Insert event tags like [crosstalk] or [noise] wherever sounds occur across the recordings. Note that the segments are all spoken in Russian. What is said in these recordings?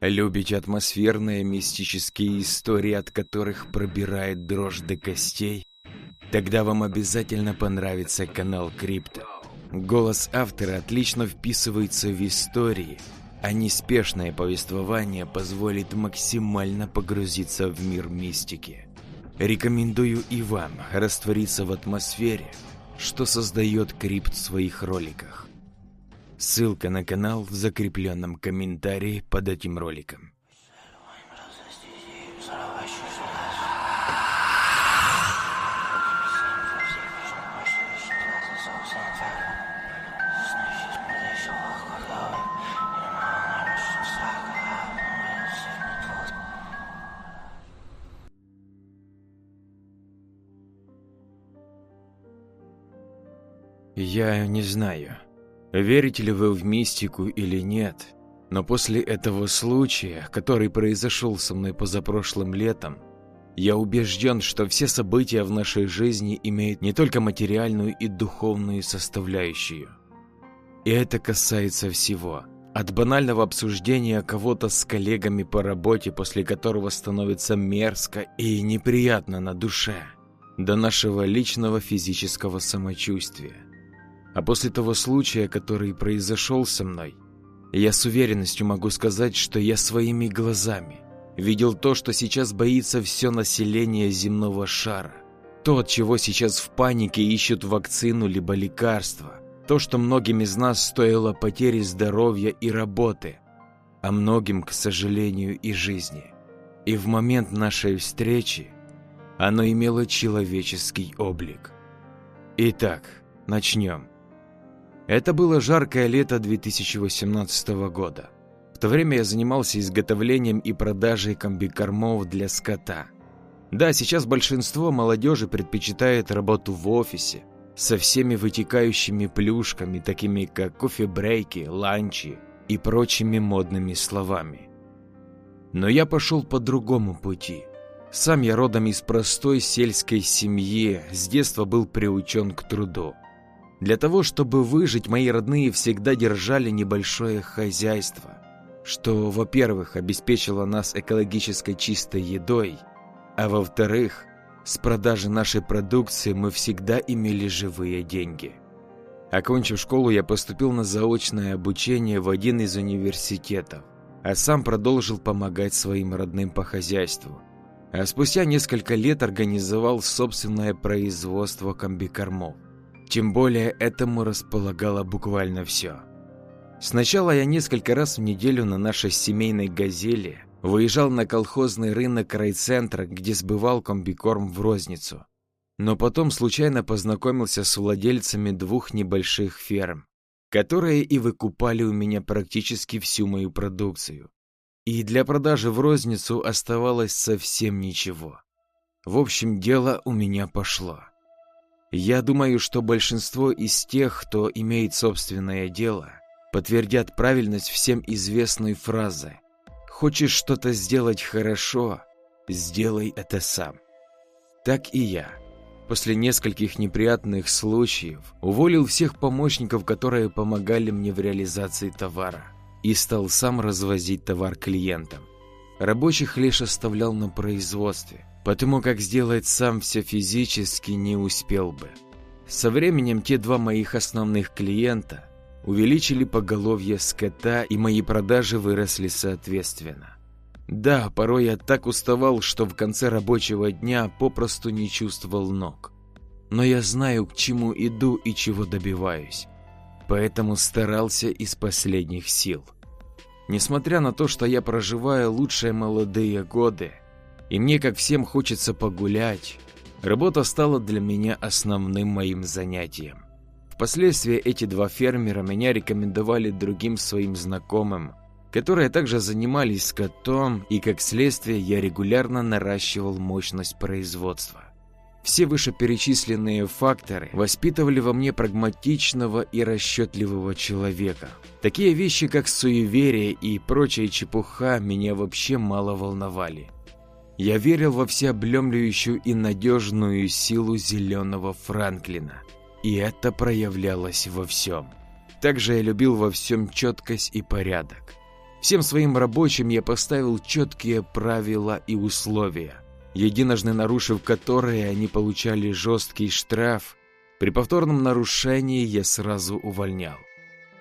Любите атмосферные мистические истории, от которых пробирает дрожь до костей? Тогда вам обязательно понравится канал Крипто. Голос автора отлично вписывается в истории, а неспешное повествование позволит максимально погрузиться в мир мистики. Рекомендую и вам раствориться в атмосфере, что создает Крипт в своих роликах. Ссылка на канал в закрепленном комментарии под этим роликом. Я не знаю, Верите ли вы в мистику или нет, но после этого случая, который произошел со мной позапрошлым летом, я убежден, что все события в нашей жизни имеют не только материальную и духовную составляющую. И это касается всего. От банального обсуждения кого-то с коллегами по работе, после которого становится мерзко и неприятно на душе, до нашего личного физического самочувствия. А после того случая, который произошел со мной, я с уверенностью могу сказать, что я своими глазами видел то, что сейчас боится все население земного шара. То, от чего сейчас в панике ищут вакцину либо лекарство. То, что многим из нас стоило потери здоровья и работы, а многим, к сожалению, и жизни. И в момент нашей встречи оно имело человеческий облик. Итак, начнем. Это было жаркое лето 2018 года. В то время я занимался изготовлением и продажей комбикормов для скота. Да, сейчас большинство молодежи предпочитает работу в офисе, со всеми вытекающими плюшками, такими как кофе-брейки, ланчи и прочими модными словами. Но я пошел по другому пути. Сам я родом из простой сельской семьи, с детства был приучен к труду. Для того, чтобы выжить, мои родные всегда держали небольшое хозяйство, что, во-первых, обеспечило нас экологической чистой едой, а во-вторых, с продажи нашей продукции мы всегда имели живые деньги. Окончив школу, я поступил на заочное обучение в один из университетов, а сам продолжил помогать своим родным по хозяйству. А спустя несколько лет организовал собственное производство комбикормов. Тем более этому располагало буквально все. Сначала я несколько раз в неделю на нашей семейной «Газели» выезжал на колхозный рынок райцентра, где сбывал комбикорм в розницу. Но потом случайно познакомился с владельцами двух небольших ферм, которые и выкупали у меня практически всю мою продукцию. И для продажи в розницу оставалось совсем ничего. В общем, дело у меня пошло. Я думаю, что большинство из тех, кто имеет собственное дело, подтвердят правильность всем известной фразы «Хочешь что-то сделать хорошо, сделай это сам». Так и я. После нескольких неприятных случаев уволил всех помощников, которые помогали мне в реализации товара, и стал сам развозить товар клиентам. Рабочих лишь оставлял на производстве, потому как сделать сам все физически не успел бы. Со временем те два моих основных клиента увеличили поголовье скота, и мои продажи выросли соответственно. Да, порой я так уставал, что в конце рабочего дня попросту не чувствовал ног. Но я знаю, к чему иду и чего добиваюсь. Поэтому старался из последних сил. Несмотря на то, что я проживаю лучшие молодые годы, и мне, как всем, хочется погулять. Работа стала для меня основным моим занятием. Впоследствии эти два фермера меня рекомендовали другим своим знакомым, которые также занимались скотом, и как следствие я регулярно наращивал мощность производства. Все вышеперечисленные факторы воспитывали во мне прагматичного и расчетливого человека. Такие вещи, как суеверие и прочая чепуха, меня вообще мало волновали. Я верил во всеобъемлющую и надежную силу зеленого Франклина. И это проявлялось во всем. Также я любил во всем четкость и порядок. Всем своим рабочим я поставил четкие правила и условия, единожды нарушив которые они получали жесткий штраф, при повторном нарушении я сразу увольнял.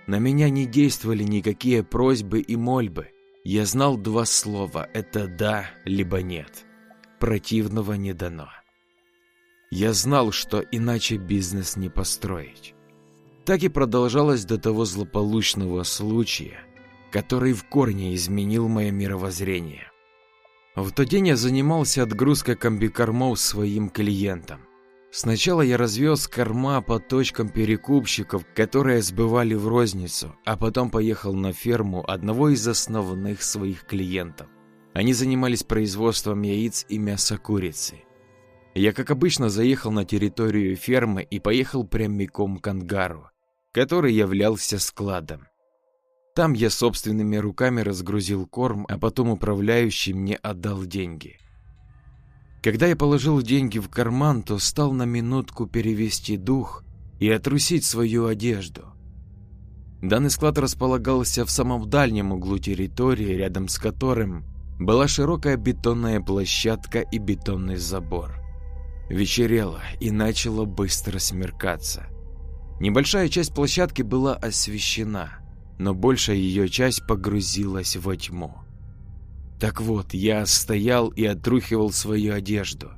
На меня не действовали никакие просьбы и мольбы. Я знал два слова – это «да» либо «нет». Противного не дано. Я знал, что иначе бизнес не построить. Так и продолжалось до того злополучного случая, который в корне изменил мое мировоззрение. В тот день я занимался отгрузкой комбикормов своим клиентам. Сначала я развез корма по точкам перекупщиков, которые сбывали в розницу, а потом поехал на ферму одного из основных своих клиентов. Они занимались производством яиц и мяса курицы. Я, как обычно, заехал на территорию фермы и поехал прямиком к ангару, который являлся складом. Там я собственными руками разгрузил корм, а потом управляющий мне отдал деньги. Когда я положил деньги в карман, то стал на минутку перевести дух и отрусить свою одежду. Данный склад располагался в самом дальнем углу территории, рядом с которым была широкая бетонная площадка и бетонный забор. Вечерело и начало быстро смеркаться. Небольшая часть площадки была освещена, но большая ее часть погрузилась во тьму. Так вот, я стоял и отрухивал свою одежду,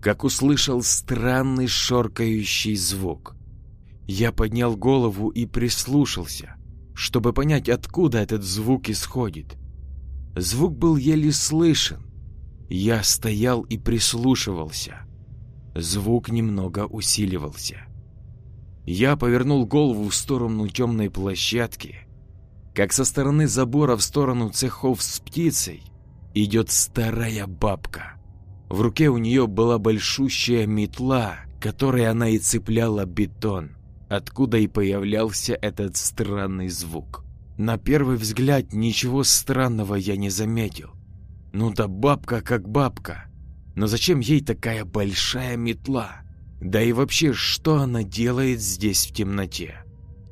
как услышал странный шоркающий звук. Я поднял голову и прислушался, чтобы понять, откуда этот звук исходит. Звук был еле слышен. Я стоял и прислушивался. Звук немного усиливался. Я повернул голову в сторону темной площадки, как со стороны забора в сторону цехов с птицей идет старая бабка. В руке у нее была большущая метла, которой она и цепляла бетон, откуда и появлялся этот странный звук. На первый взгляд ничего странного я не заметил. Ну да бабка как бабка. Но зачем ей такая большая метла? Да и вообще, что она делает здесь в темноте?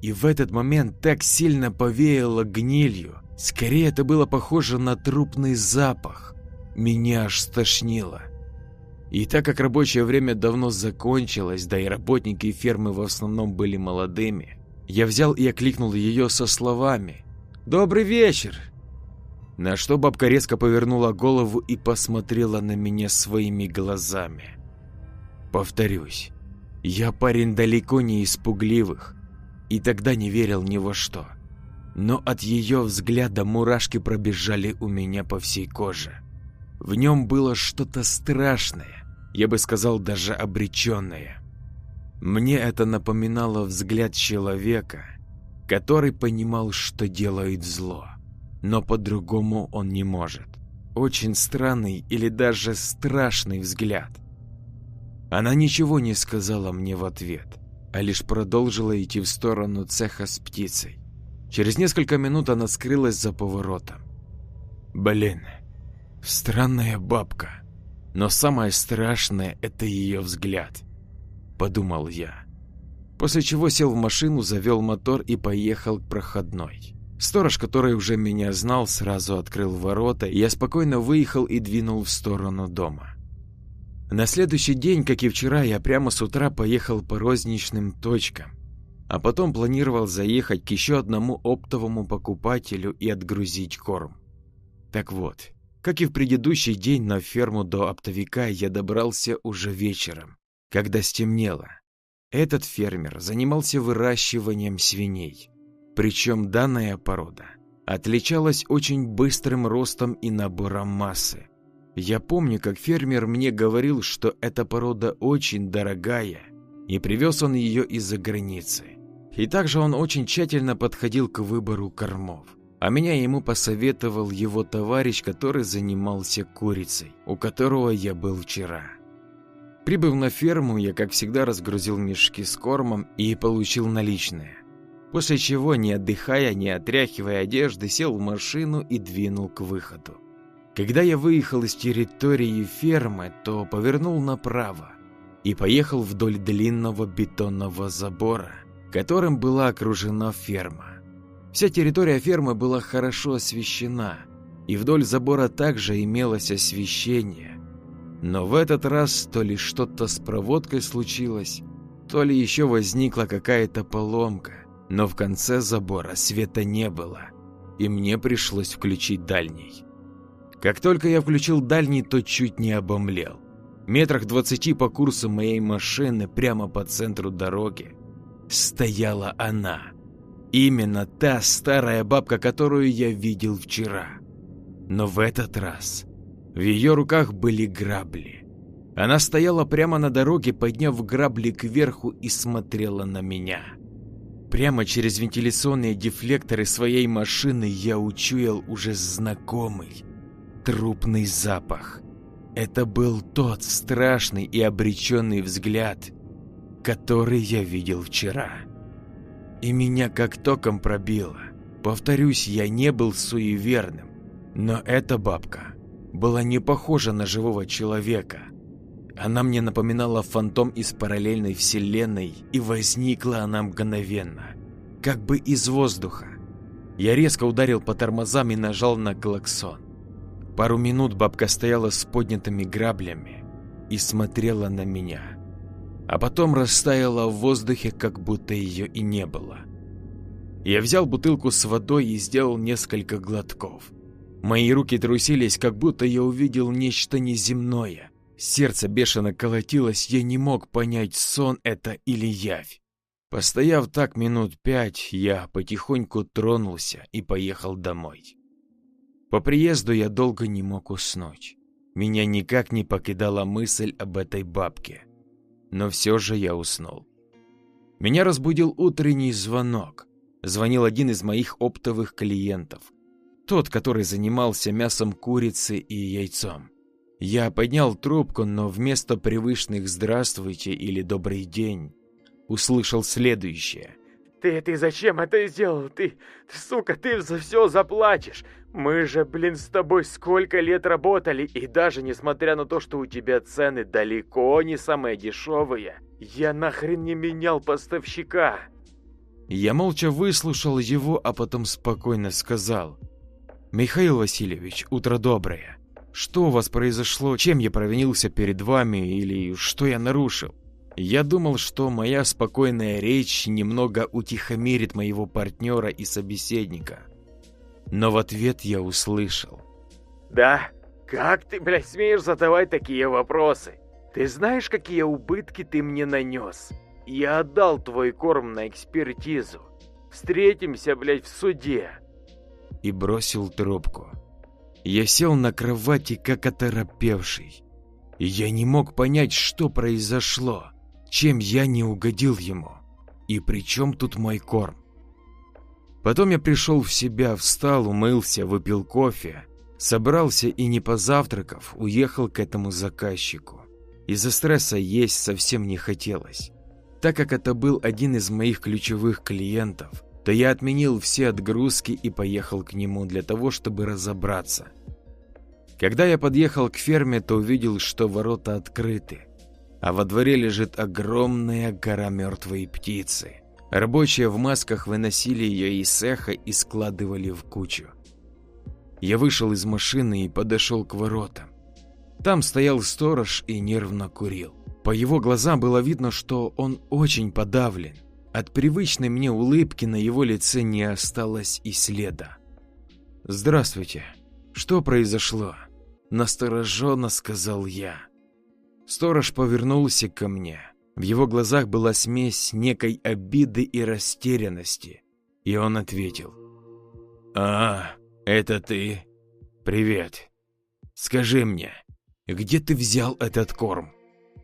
И в этот момент так сильно повеяло гнилью. Скорее, это было похоже на трупный запах. Меня аж стошнило. И так как рабочее время давно закончилось, да и работники фермы в основном были молодыми, я взял и окликнул ее со словами «Добрый вечер!» На что бабка резко повернула голову и посмотрела на меня своими глазами. Повторюсь, я парень далеко не испугливых, и тогда не верил ни во что. Но от ее взгляда мурашки пробежали у меня по всей коже. В нем было что-то страшное, я бы сказал даже обреченное. Мне это напоминало взгляд человека, который понимал, что делает зло но по-другому он не может. Очень странный или даже страшный взгляд. Она ничего не сказала мне в ответ, а лишь продолжила идти в сторону цеха с птицей. Через несколько минут она скрылась за поворотом. Блин, странная бабка. Но самое страшное – это ее взгляд. Подумал я. После чего сел в машину, завел мотор и поехал к проходной. Сторож, который уже меня знал, сразу открыл ворота, и я спокойно выехал и двинул в сторону дома. На следующий день, как и вчера, я прямо с утра поехал по розничным точкам, а потом планировал заехать к еще одному оптовому покупателю и отгрузить корм. Так вот, как и в предыдущий день на ферму до оптовика я добрался уже вечером, когда стемнело. Этот фермер занимался выращиванием свиней. Причем данная порода отличалась очень быстрым ростом и набором массы. Я помню, как фермер мне говорил, что эта порода очень дорогая, и привез он ее из-за границы. И также он очень тщательно подходил к выбору кормов. А меня ему посоветовал его товарищ, который занимался курицей, у которого я был вчера. Прибыв на ферму, я, как всегда, разгрузил мешки с кормом и получил наличные. После чего, не отдыхая, не отряхивая одежды, сел в машину и двинул к выходу. Когда я выехал из территории фермы, то повернул направо и поехал вдоль длинного бетонного забора, которым была окружена ферма. Вся территория фермы была хорошо освещена, и вдоль забора также имелось освещение. Но в этот раз то ли что-то с проводкой случилось, то ли еще возникла какая-то поломка, но в конце забора света не было, и мне пришлось включить дальний. Как только я включил дальний, то чуть не обомлел. Метрах двадцати по курсу моей машины прямо по центру дороги стояла она. Именно та старая бабка, которую я видел вчера. Но в этот раз в ее руках были грабли. Она стояла прямо на дороге, подняв грабли кверху и смотрела на меня. Прямо через вентиляционные дефлекторы своей машины я учуял уже знакомый трупный запах. Это был тот страшный и обреченный взгляд, который я видел вчера. И меня как током пробило. Повторюсь, я не был суеверным, но эта бабка была не похожа на живого человека. Она мне напоминала фантом из параллельной вселенной, и возникла она мгновенно, как бы из воздуха. Я резко ударил по тормозам и нажал на клаксон. Пару минут бабка стояла с поднятыми граблями и смотрела на меня, а потом растаяла в воздухе, как будто ее и не было. Я взял бутылку с водой и сделал несколько глотков. Мои руки трусились, как будто я увидел нечто неземное. Сердце бешено колотилось, я не мог понять, сон это или явь. Постояв так минут пять, я потихоньку тронулся и поехал домой. По приезду я долго не мог уснуть. Меня никак не покидала мысль об этой бабке. Но все же я уснул. Меня разбудил утренний звонок. Звонил один из моих оптовых клиентов. Тот, который занимался мясом курицы и яйцом. Я поднял трубку, но вместо привычных «здравствуйте» или «добрый день» услышал следующее. «Ты, ты зачем это сделал? Ты, ты, сука, ты за все заплатишь! Мы же, блин, с тобой сколько лет работали, и даже несмотря на то, что у тебя цены далеко не самые дешевые, я нахрен не менял поставщика. Я молча выслушал его, а потом спокойно сказал. «Михаил Васильевич, утро доброе. Что у вас произошло? Чем я провинился перед вами или что я нарушил?» Я думал, что моя спокойная речь немного утихомирит моего партнера и собеседника. Но в ответ я услышал. «Да? Как ты, блядь, смеешь задавать такие вопросы? Ты знаешь, какие убытки ты мне нанес? Я отдал твой корм на экспертизу. Встретимся, блядь, в суде». И бросил трубку. Я сел на кровати, как оторопевший. Я не мог понять, что произошло, чем я не угодил ему. И при чем тут мой корм? Потом я пришел в себя, встал, умылся, выпил кофе, собрался и не позавтракав, уехал к этому заказчику. Из-за стресса есть совсем не хотелось. Так как это был один из моих ключевых клиентов, то я отменил все отгрузки и поехал к нему для того, чтобы разобраться. Когда я подъехал к ферме, то увидел, что ворота открыты, а во дворе лежит огромная гора мертвой птицы. Рабочие в масках выносили ее из цеха и складывали в кучу. Я вышел из машины и подошел к воротам. Там стоял сторож и нервно курил. По его глазам было видно, что он очень подавлен. От привычной мне улыбки на его лице не осталось и следа. «Здравствуйте. Что произошло?» Настороженно сказал я. Сторож повернулся ко мне. В его глазах была смесь некой обиды и растерянности. И он ответил. «А, это ты? Привет. Скажи мне, где ты взял этот корм?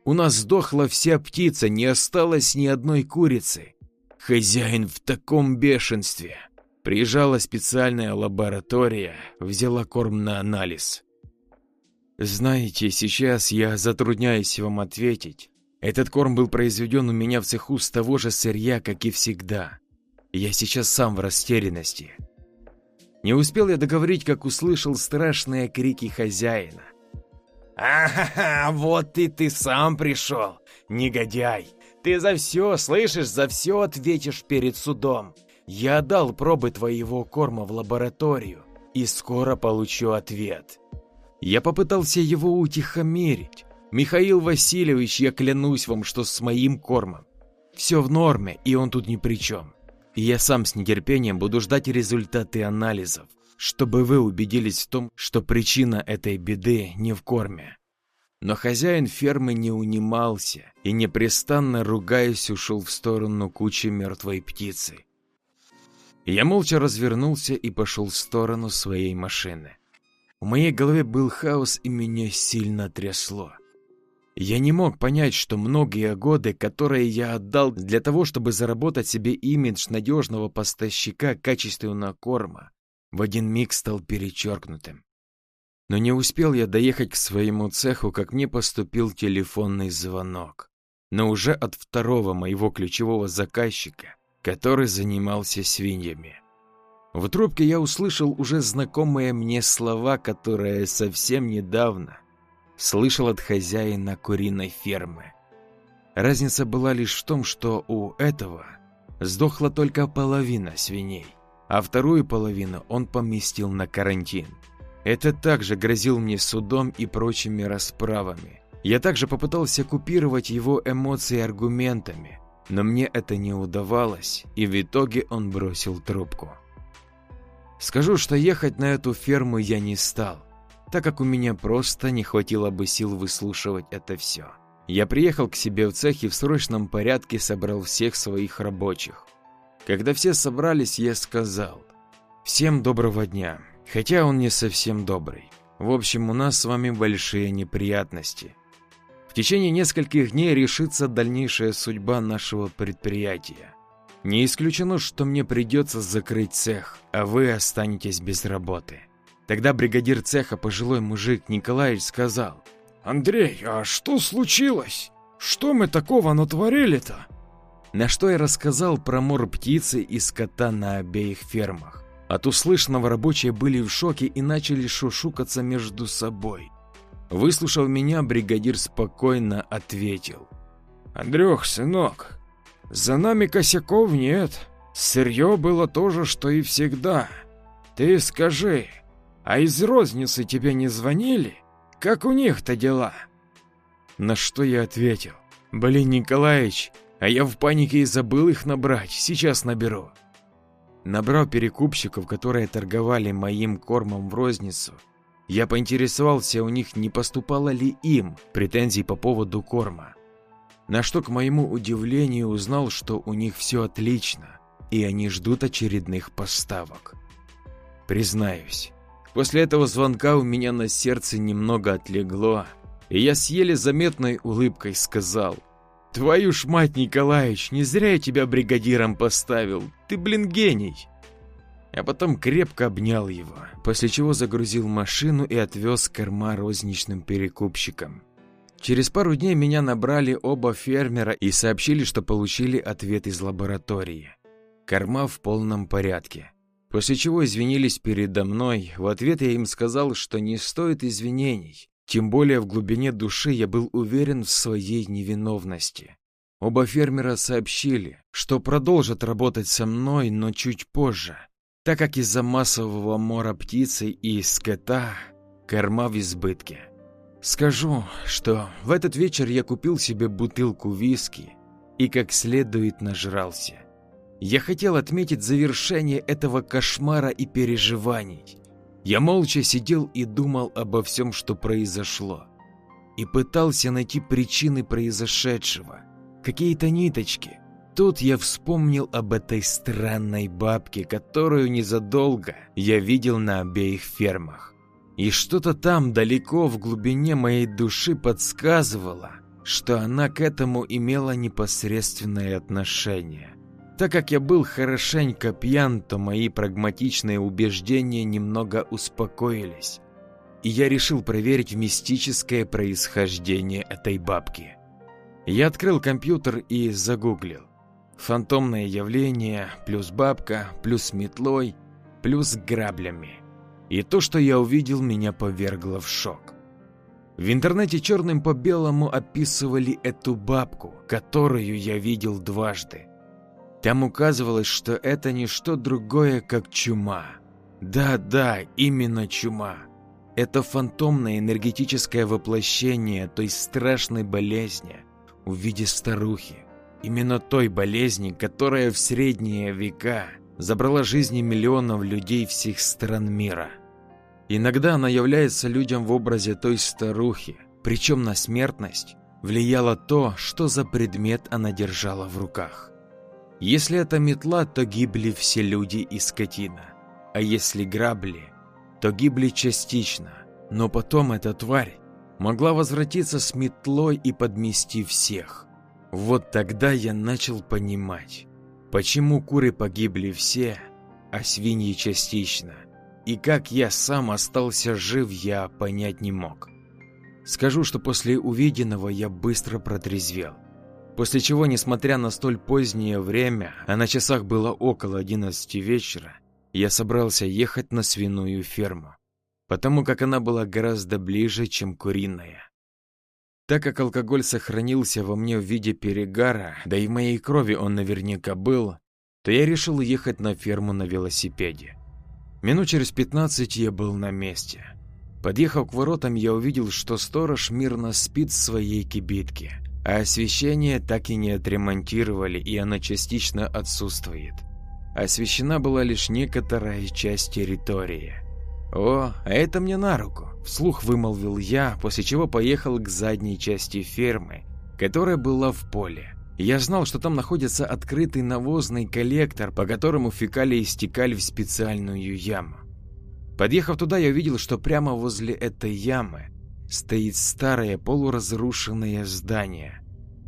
У нас сдохла вся птица, не осталось ни одной курицы. Хозяин в таком бешенстве. Приезжала специальная лаборатория, взяла корм на анализ. Знаете, сейчас я затрудняюсь вам ответить, этот корм был произведен у меня в цеху с того же сырья, как и всегда. Я сейчас сам в растерянности. Не успел я договорить, как услышал страшные крики хозяина. «Ага, вот и ты сам пришел, негодяй! Ты за все, слышишь, за все ответишь перед судом. Я отдал пробы твоего корма в лабораторию и скоро получу ответ. Я попытался его утихомирить. Михаил Васильевич, я клянусь вам, что с моим кормом все в норме, и он тут ни при чем. И я сам с нетерпением буду ждать результаты анализов, чтобы вы убедились в том, что причина этой беды не в корме. Но хозяин фермы не унимался и, непрестанно ругаясь, ушел в сторону кучи мертвой птицы. Я молча развернулся и пошел в сторону своей машины. В моей голове был хаос и меня сильно трясло. Я не мог понять, что многие годы, которые я отдал для того, чтобы заработать себе имидж надежного поставщика качественного корма, в один миг стал перечеркнутым. Но не успел я доехать к своему цеху, как мне поступил телефонный звонок. Но уже от второго моего ключевого заказчика, который занимался свиньями. В трубке я услышал уже знакомые мне слова, которые совсем недавно слышал от хозяина куриной фермы. Разница была лишь в том, что у этого сдохла только половина свиней, а вторую половину он поместил на карантин. Это также грозил мне судом и прочими расправами. Я также попытался купировать его эмоции аргументами, но мне это не удавалось, и в итоге он бросил трубку. Скажу, что ехать на эту ферму я не стал так как у меня просто не хватило бы сил выслушивать это все. Я приехал к себе в цех и в срочном порядке собрал всех своих рабочих. Когда все собрались, я сказал «Всем доброго дня», хотя он не совсем добрый. В общем, у нас с вами большие неприятности. В течение нескольких дней решится дальнейшая судьба нашего предприятия. Не исключено, что мне придется закрыть цех, а вы останетесь без работы. Тогда бригадир цеха, пожилой мужик Николаевич, сказал. «Андрей, а что случилось? Что мы такого натворили-то?» На что я рассказал про мор птицы и скота на обеих фермах. От услышанного рабочие были в шоке и начали шушукаться между собой. Выслушав меня, бригадир спокойно ответил. «Андрюх, сынок, за нами косяков нет. Сырье было то же, что и всегда. Ты скажи, а из розницы тебе не звонили? Как у них-то дела?» На что я ответил. «Блин, Николаевич, а я в панике и забыл их набрать. Сейчас наберу». Набрал перекупщиков, которые торговали моим кормом в розницу. Я поинтересовался у них, не поступало ли им претензий по поводу корма. На что, к моему удивлению, узнал, что у них все отлично, и они ждут очередных поставок. Признаюсь, После этого звонка у меня на сердце немного отлегло, и я с еле заметной улыбкой сказал. «Твою ж мать, Николаевич, не зря я тебя бригадиром поставил. Ты, блин, гений!» А потом крепко обнял его, после чего загрузил машину и отвез корма розничным перекупщикам. Через пару дней меня набрали оба фермера и сообщили, что получили ответ из лаборатории. Корма в полном порядке. После чего извинились передо мной. В ответ я им сказал, что не стоит извинений. Тем более в глубине души я был уверен в своей невиновности. Оба фермера сообщили, что продолжат работать со мной, но чуть позже, так как из-за массового мора птицы и скота корма в избытке. Скажу, что в этот вечер я купил себе бутылку виски и как следует нажрался. Я хотел отметить завершение этого кошмара и переживаний. Я молча сидел и думал обо всем, что произошло. И пытался найти причины произошедшего. Какие-то ниточки. Тут я вспомнил об этой странной бабке, которую незадолго я видел на обеих фермах. И что-то там далеко в глубине моей души подсказывало, что она к этому имела непосредственное отношение. Так как я был хорошенько пьян, то мои прагматичные убеждения немного успокоились. И я решил проверить мистическое происхождение этой бабки. Я открыл компьютер и загуглил. Фантомное явление, плюс бабка, плюс метлой, плюс граблями. И то, что я увидел, меня повергло в шок. В интернете черным по белому описывали эту бабку, которую я видел дважды. Там указывалось, что это не что другое, как чума. Да-да, именно чума. Это фантомное энергетическое воплощение той страшной болезни в виде старухи. Именно той болезни, которая в средние века забрала жизни миллионов людей всех стран мира. Иногда она является людям в образе той старухи, причем на смертность влияло то, что за предмет она держала в руках. Если это метла, то гибли все люди и скотина. А если грабли, то гибли частично. Но потом эта тварь могла возвратиться с метлой и подмести всех. Вот тогда я начал понимать, почему куры погибли все, а свиньи частично. И как я сам остался жив, я понять не мог. Скажу, что после увиденного я быстро протрезвел. После чего, несмотря на столь позднее время, а на часах было около 11 вечера, я собрался ехать на свиную ферму, потому как она была гораздо ближе, чем куриная. Так как алкоголь сохранился во мне в виде перегара, да и в моей крови он наверняка был, то я решил ехать на ферму на велосипеде. Минут через 15 я был на месте. Подъехав к воротам, я увидел, что сторож мирно спит в своей кибитке а освещение так и не отремонтировали, и оно частично отсутствует. Освещена была лишь некоторая часть территории. «О, а это мне на руку», – вслух вымолвил я, после чего поехал к задней части фермы, которая была в поле. Я знал, что там находится открытый навозный коллектор, по которому фекалии стекали в специальную яму. Подъехав туда, я увидел, что прямо возле этой ямы стоит старое полуразрушенное здание.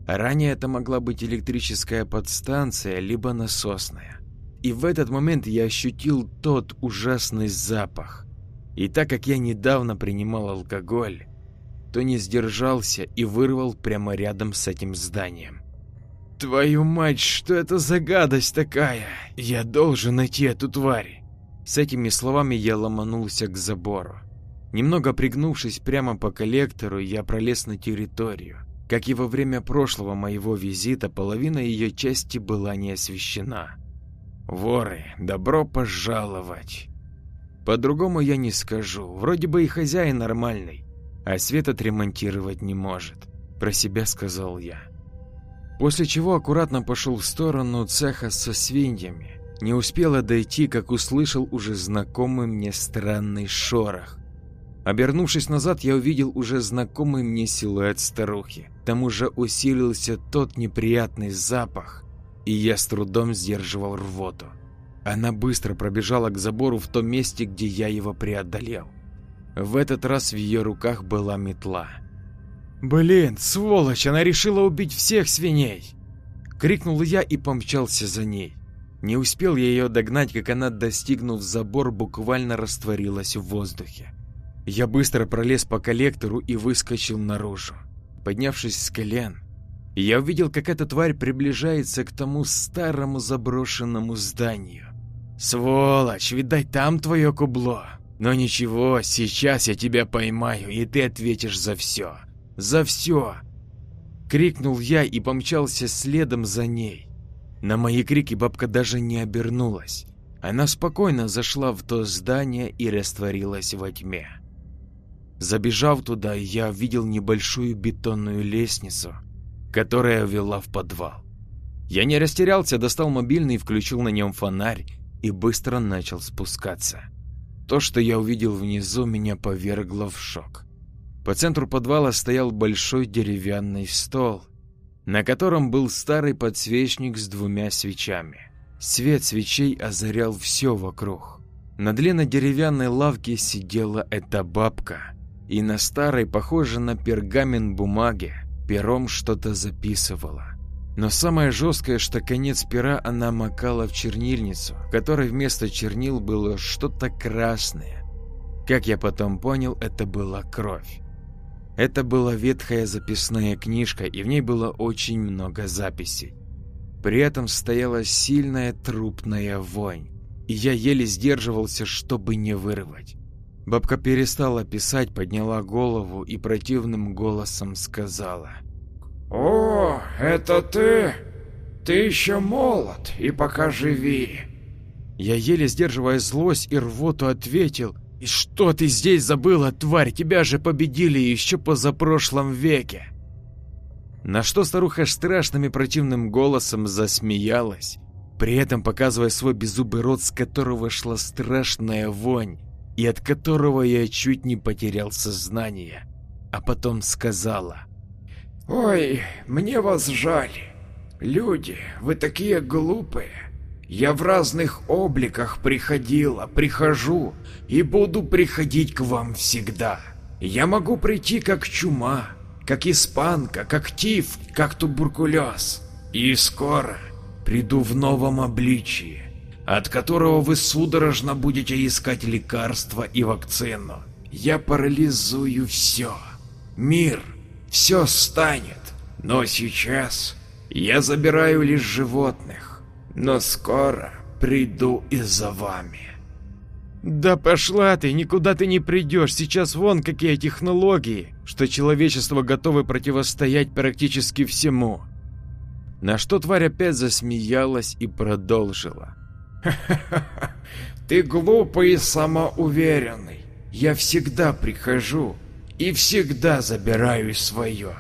Ранее это могла быть электрическая подстанция, либо насосная. И в этот момент я ощутил тот ужасный запах. И так как я недавно принимал алкоголь, то не сдержался и вырвал прямо рядом с этим зданием. «Твою мать, что это за гадость такая? Я должен найти эту тварь!» С этими словами я ломанулся к забору. Немного пригнувшись прямо по коллектору, я пролез на территорию. Как и во время прошлого моего визита, половина ее части была не освещена. Воры, добро пожаловать. По-другому я не скажу. Вроде бы и хозяин нормальный, а свет отремонтировать не может. Про себя сказал я. После чего аккуратно пошел в сторону цеха со свиньями. Не успела дойти, как услышал уже знакомый мне странный шорох. Обернувшись назад, я увидел уже знакомый мне силуэт старухи. К тому же усилился тот неприятный запах, и я с трудом сдерживал рвоту. Она быстро пробежала к забору в том месте, где я его преодолел. В этот раз в ее руках была метла. «Блин, сволочь, она решила убить всех свиней!» Крикнул я и помчался за ней. Не успел я ее догнать, как она, достигнув забор, буквально растворилась в воздухе. Я быстро пролез по коллектору и выскочил наружу. Поднявшись с колен, я увидел, как эта тварь приближается к тому старому заброшенному зданию. «Сволочь, видать, там твое кубло. Но ничего, сейчас я тебя поймаю, и ты ответишь за все. За все!» Крикнул я и помчался следом за ней. На мои крики бабка даже не обернулась. Она спокойно зашла в то здание и растворилась во тьме. Забежав туда, я увидел небольшую бетонную лестницу, которая вела в подвал. Я не растерялся, достал мобильный, включил на нем фонарь и быстро начал спускаться. То, что я увидел внизу, меня повергло в шок. По центру подвала стоял большой деревянный стол, на котором был старый подсвечник с двумя свечами. Свет свечей озарял все вокруг. На длинной деревянной лавке сидела эта бабка и на старой, похожей на пергамент бумаге, пером что-то записывала. Но самое жесткое, что конец пера она макала в чернильницу, в которой вместо чернил было что-то красное. Как я потом понял, это была кровь. Это была ветхая записная книжка, и в ней было очень много записей. При этом стояла сильная трупная вонь, и я еле сдерживался, чтобы не вырвать. Бабка перестала писать, подняла голову и противным голосом сказала. «О, это ты? ты еще молод и пока живи. Я еле сдерживая злость и рвоту ответил. «И что ты здесь забыла, тварь? Тебя же победили еще позапрошлом веке!» На что старуха страшным и противным голосом засмеялась, при этом показывая свой беззубый рот, с которого шла страшная вонь, и от которого я чуть не потерял сознание, а потом сказала. «Ой, мне вас жаль. Люди, вы такие глупые. Я в разных обликах приходила, прихожу и буду приходить к вам всегда. Я могу прийти как чума, как испанка, как тиф, как туберкулез. И скоро приду в новом обличии, от которого вы судорожно будете искать лекарства и вакцину. Я парализую все. Мир, все станет. Но сейчас я забираю лишь животных но скоро приду и за вами. Да пошла ты, никуда ты не придешь. Сейчас вон какие технологии, что человечество готово противостоять практически всему. На что тварь опять засмеялась и продолжила. «Ха-ха-ха, [laughs] ты глупый и самоуверенный. Я всегда прихожу и всегда забираю свое.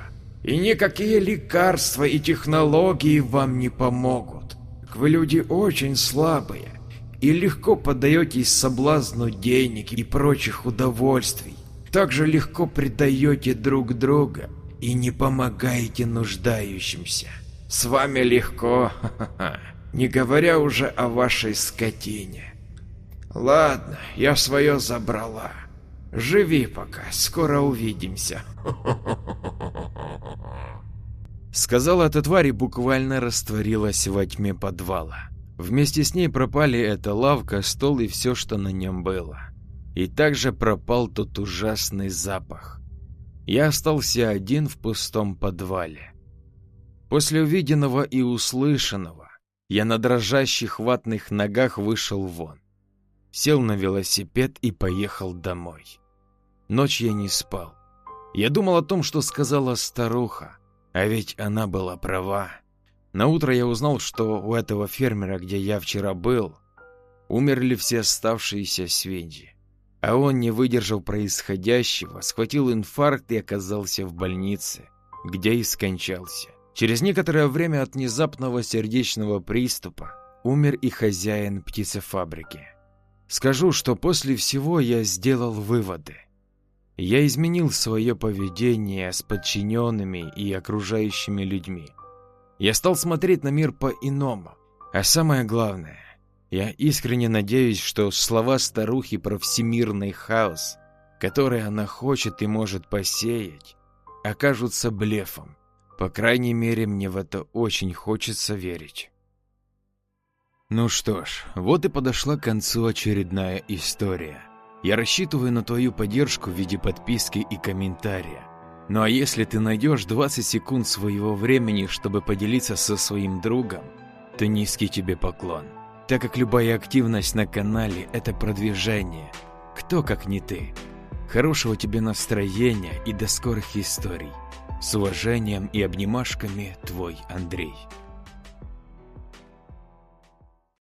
И никакие лекарства и технологии вам не помогут. Вы люди очень слабые и легко поддаетесь соблазну денег и прочих удовольствий. Также легко предаете друг друга и не помогаете нуждающимся. С вами легко, не говоря уже о вашей скотине. Ладно, я свое забрала. Живи пока, скоро увидимся. Сказала эта тварь и буквально растворилась во тьме подвала. Вместе с ней пропали эта лавка, стол и все, что на нем было. И также пропал тот ужасный запах. Я остался один в пустом подвале. После увиденного и услышанного я на дрожащих ватных ногах вышел вон. Сел на велосипед и поехал домой. Ночь я не спал. Я думал о том, что сказала старуха. А ведь она была права. На утро я узнал, что у этого фермера, где я вчера был, умерли все оставшиеся свиньи. А он не выдержал происходящего, схватил инфаркт и оказался в больнице, где и скончался. Через некоторое время от внезапного сердечного приступа умер и хозяин птицефабрики. Скажу, что после всего я сделал выводы. Я изменил свое поведение с подчиненными и окружающими людьми. Я стал смотреть на мир по-иному. А самое главное, я искренне надеюсь, что слова старухи про всемирный хаос, который она хочет и может посеять, окажутся блефом. По крайней мере, мне в это очень хочется верить. Ну что ж, вот и подошла к концу очередная история. Я рассчитываю на твою поддержку в виде подписки и комментария. Ну а если ты найдешь 20 секунд своего времени, чтобы поделиться со своим другом, то низкий тебе поклон. Так как любая активность на канале – это продвижение. Кто как не ты. Хорошего тебе настроения и до скорых историй. С уважением и обнимашками, твой Андрей.